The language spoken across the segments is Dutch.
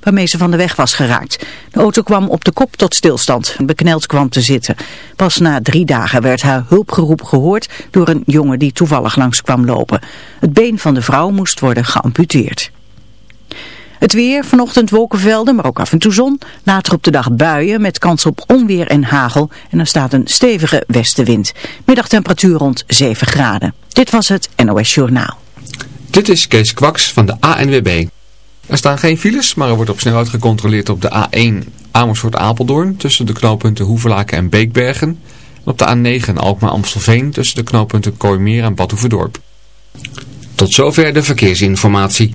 waarmee ze van de weg was geraakt. De auto kwam op de kop tot stilstand en bekneld kwam te zitten. Pas na drie dagen werd haar hulpgeroep gehoord door een jongen die toevallig langs kwam lopen. Het been van de vrouw moest worden geamputeerd. Het weer, vanochtend wolkenvelden, maar ook af en toe zon. Later op de dag buien met kans op onweer en hagel. En er staat een stevige westenwind. Middagtemperatuur rond 7 graden. Dit was het NOS Journaal. Dit is Kees Kwaks van de ANWB. Er staan geen files, maar er wordt op snelheid gecontroleerd op de A1 Amersfoort-Apeldoorn tussen de knooppunten Hoevelaken en Beekbergen. En op de A9 Alkmaar-Amstelveen tussen de knooppunten Kooimeer en Badhoevedorp. Tot zover de verkeersinformatie.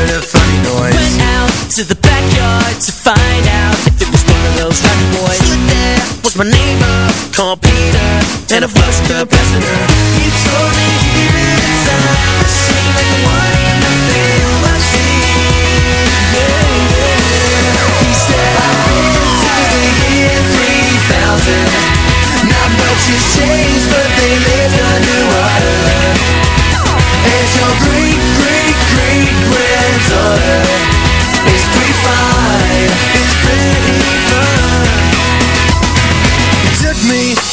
I a funny noise. Went out to the backyard to find out if it was one of those funny boys. Stood there was my neighbor called Peter and a flush capacitor. He told me he lived inside a machine like the one in the film I've seen. Yeah, yeah. He said I've been to the year 3000. Not much has changed, but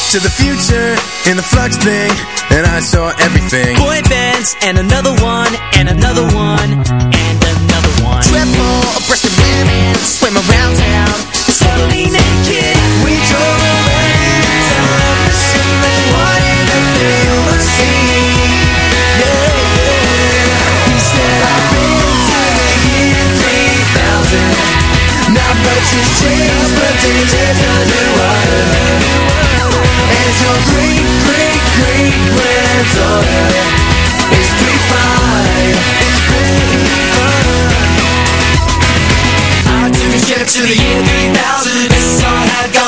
to the future in the flux thing, and I saw everything. Boy bands and another one, and another one, and another one. Triple a women swim around town, totally naked. We drove away to television and wanted to feel the scene. Now purchase chains, but they just underwater your great, great, great granddaughter. Is pretty fine, is pretty fine. I took a trip to the year 3000 This song had gone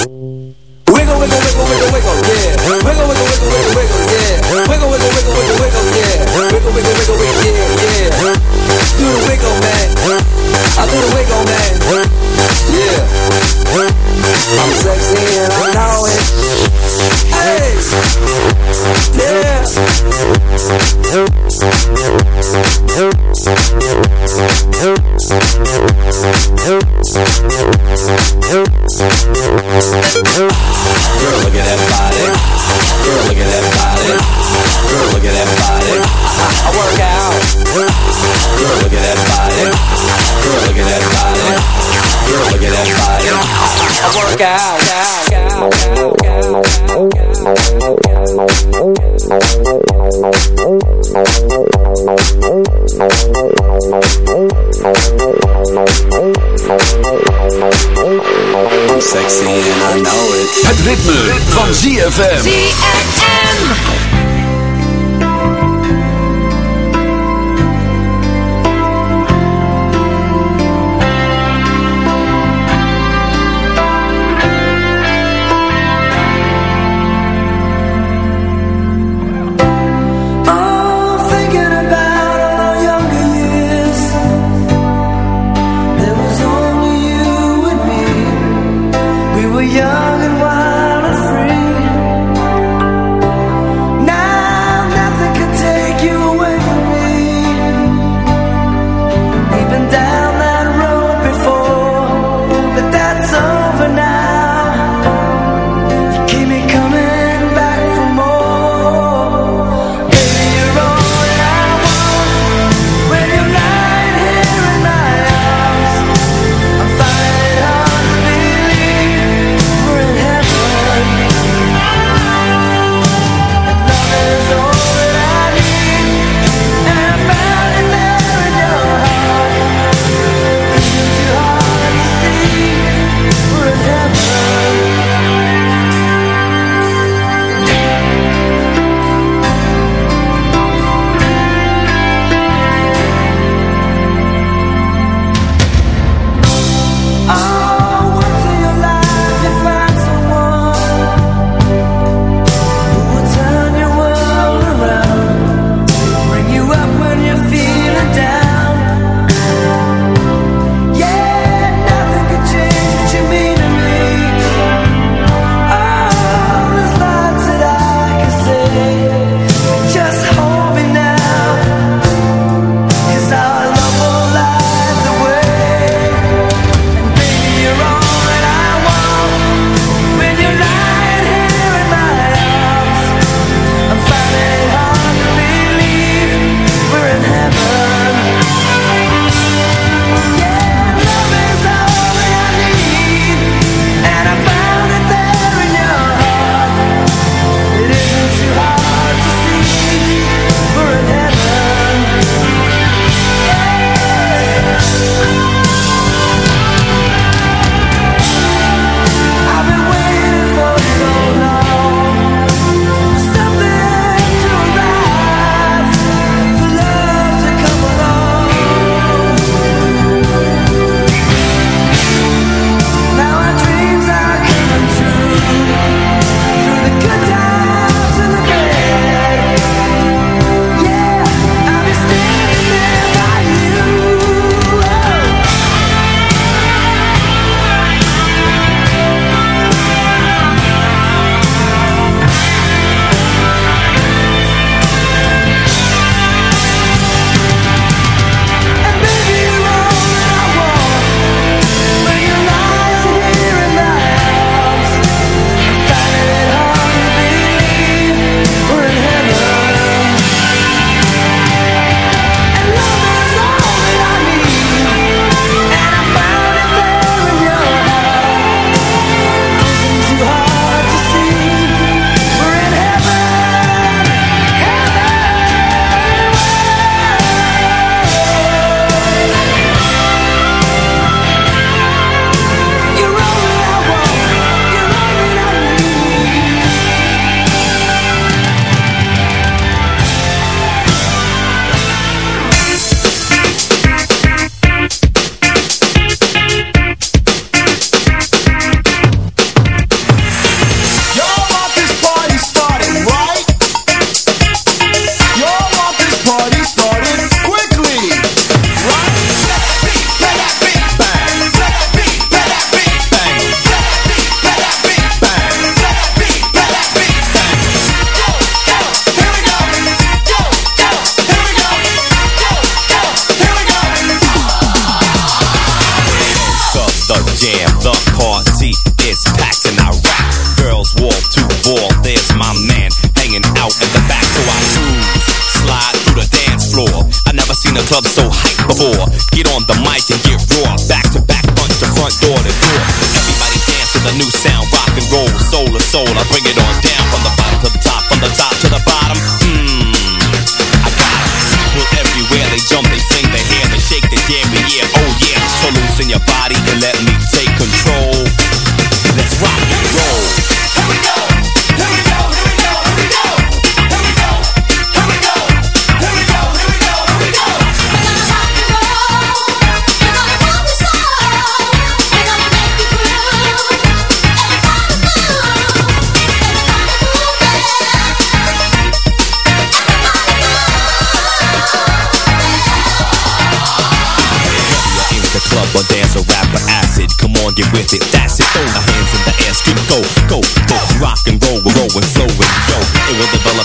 club so hype before. Get on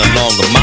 the longer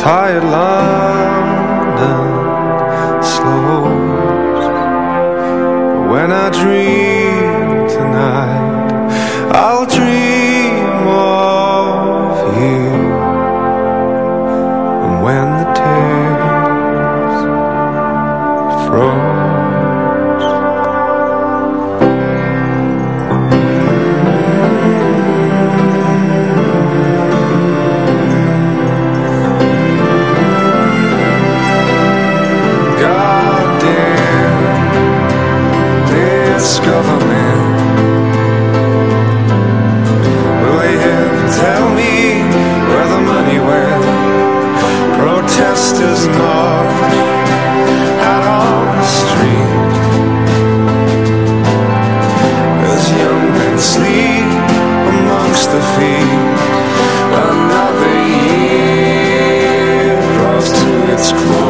tired London slows. When I dream tonight I'll discover me? Will they ever tell me where the money went? Protesters march out on the street as young men sleep amongst the feet. Another year draws to its close.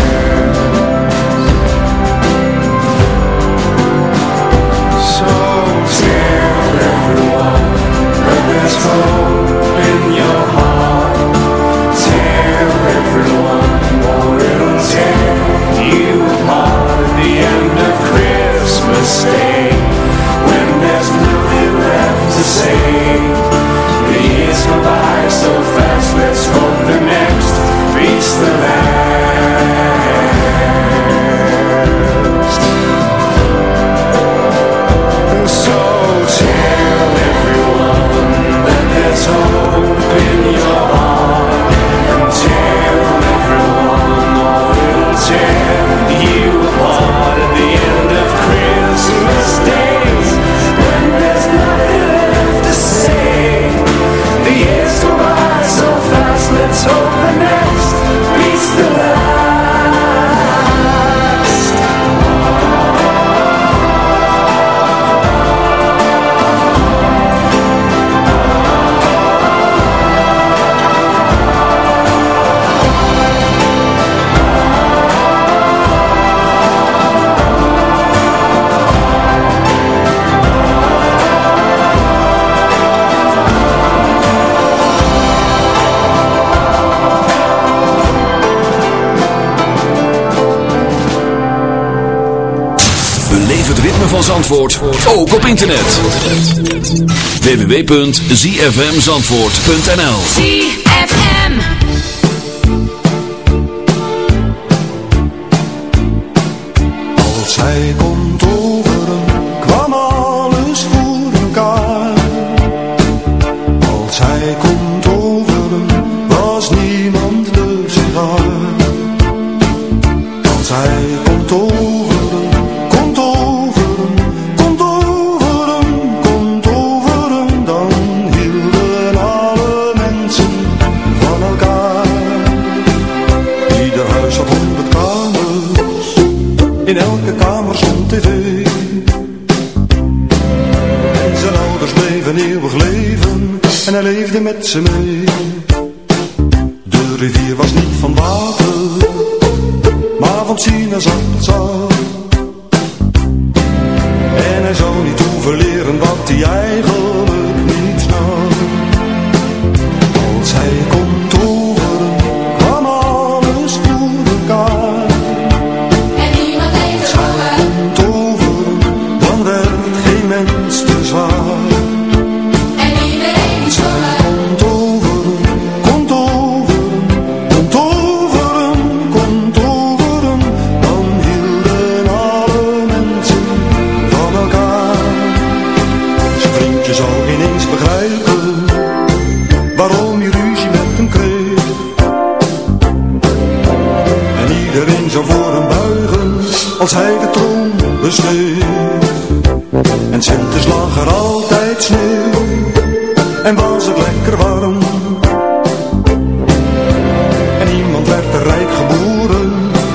van Zandvoort ook op internet. www.zfmzandvoort.nl ZFM Als zij komt se me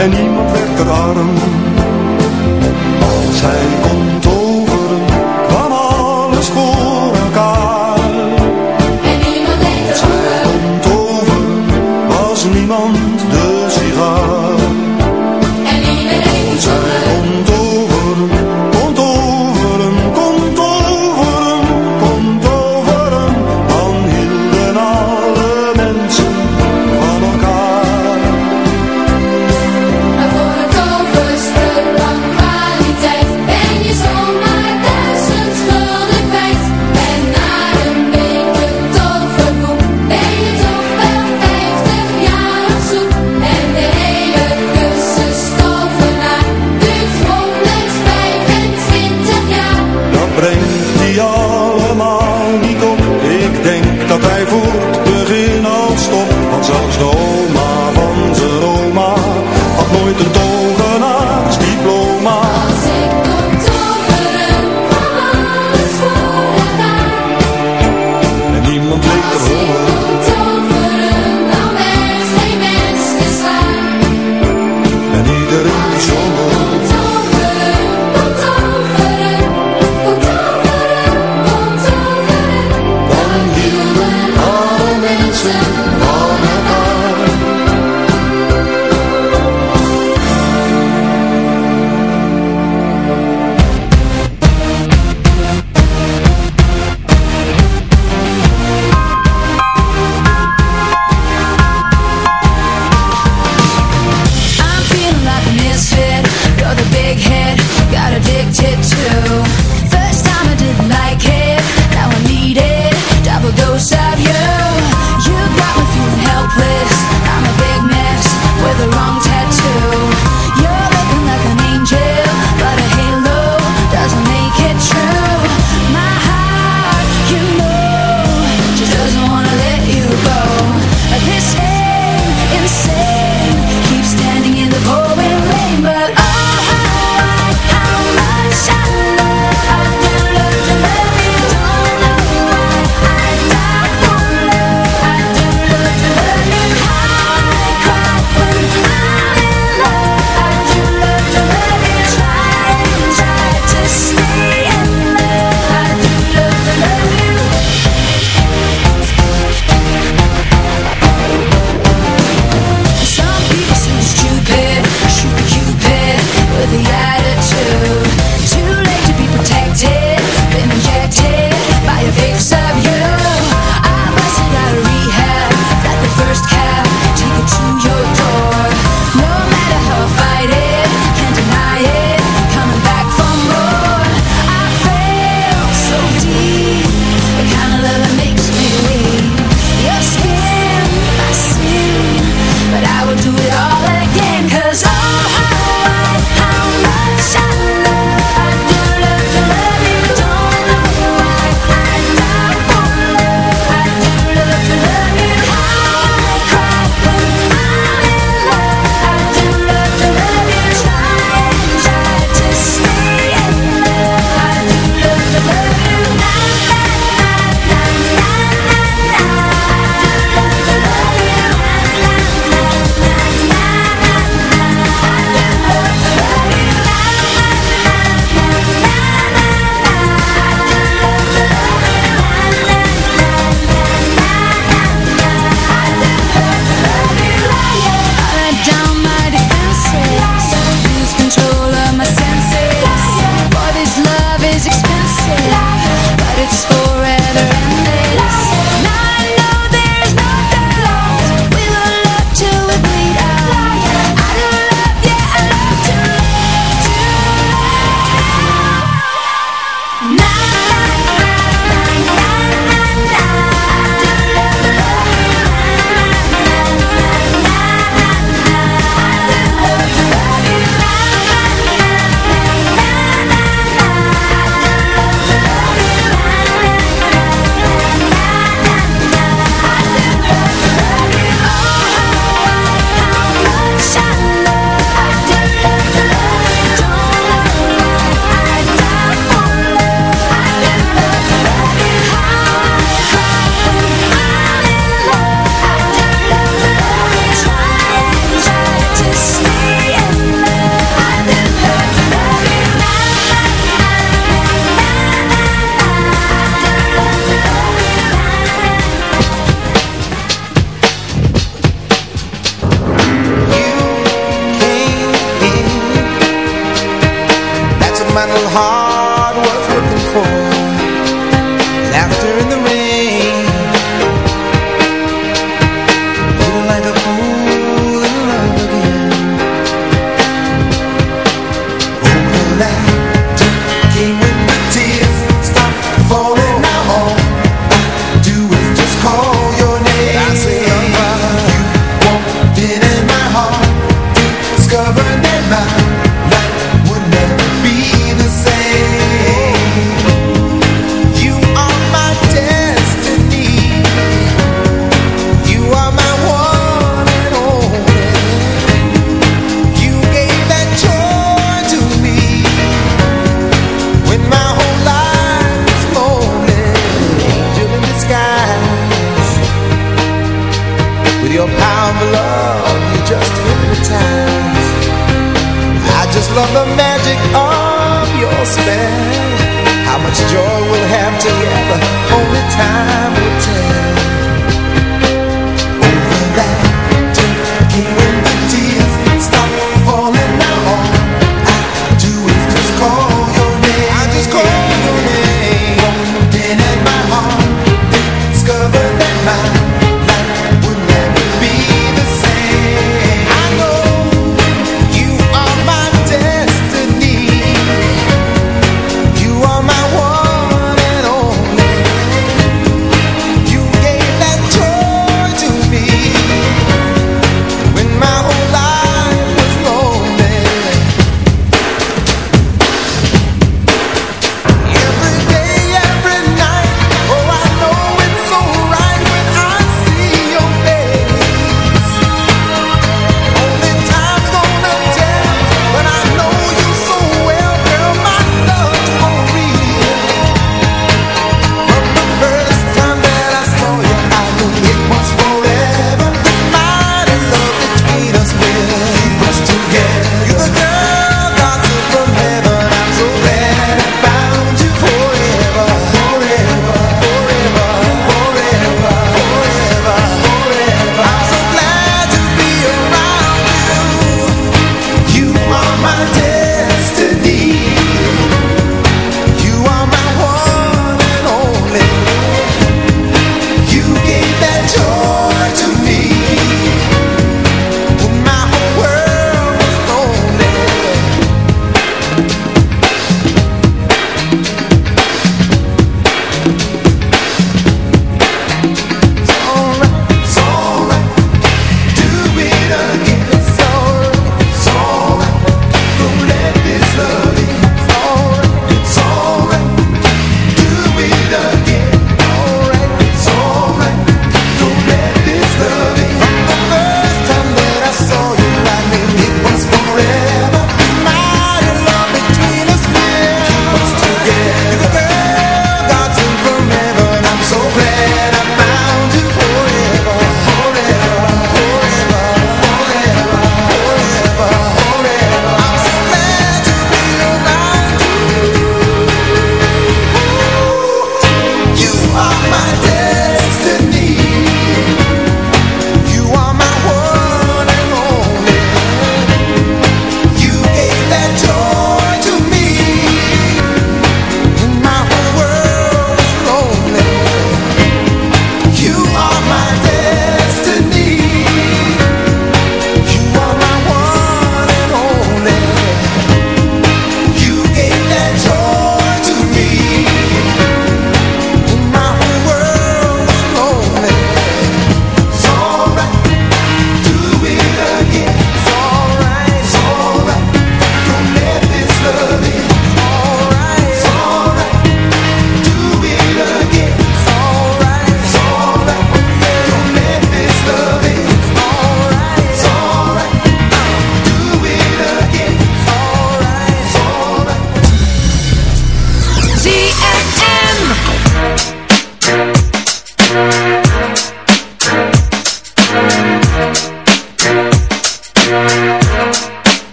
en niemand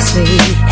Sleep.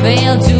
Fail to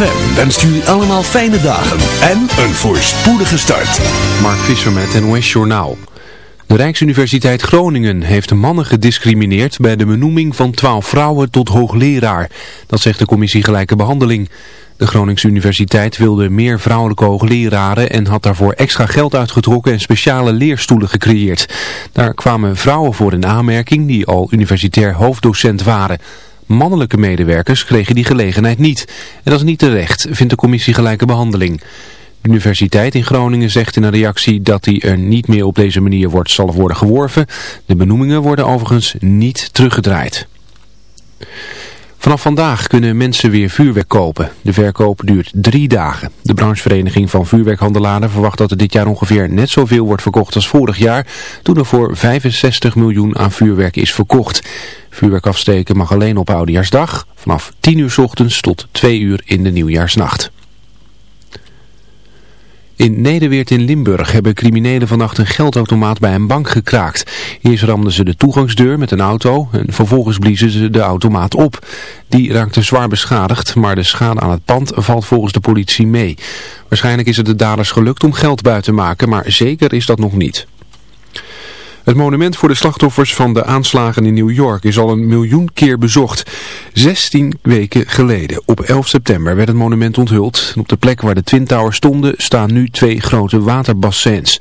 ZFM wenst jullie allemaal fijne dagen en een voorspoedige start. Mark Visser met NOS Journaal. De Rijksuniversiteit Groningen heeft mannen gediscrimineerd bij de benoeming van 12 vrouwen tot hoogleraar. Dat zegt de commissie Gelijke Behandeling. De Groningse Universiteit wilde meer vrouwelijke hoogleraren en had daarvoor extra geld uitgetrokken en speciale leerstoelen gecreëerd. Daar kwamen vrouwen voor in aanmerking die al universitair hoofddocent waren. Mannelijke medewerkers kregen die gelegenheid niet. En dat is niet terecht, vindt de commissie Gelijke Behandeling. De universiteit in Groningen zegt in een reactie dat die er niet meer op deze manier wordt, zal worden geworven. De benoemingen worden overigens niet teruggedraaid. Vanaf vandaag kunnen mensen weer vuurwerk kopen. De verkoop duurt drie dagen. De branchevereniging van vuurwerkhandelaren verwacht dat er dit jaar ongeveer net zoveel wordt verkocht als vorig jaar, toen er voor 65 miljoen aan vuurwerk is verkocht. Vuurwerk afsteken mag alleen op Oudejaarsdag, vanaf 10 uur 's ochtends tot 2 uur in de nieuwjaarsnacht. In Nederweert in Limburg hebben criminelen vannacht een geldautomaat bij een bank gekraakt. Eerst ramden ze de toegangsdeur met een auto en vervolgens bliezen ze de automaat op. Die raakte zwaar beschadigd, maar de schade aan het pand valt volgens de politie mee. Waarschijnlijk is het de daders gelukt om geld buiten te maken, maar zeker is dat nog niet. Het monument voor de slachtoffers van de aanslagen in New York is al een miljoen keer bezocht. 16 weken geleden, op 11 september, werd het monument onthuld. Op de plek waar de Twin Towers stonden staan nu twee grote waterbassins.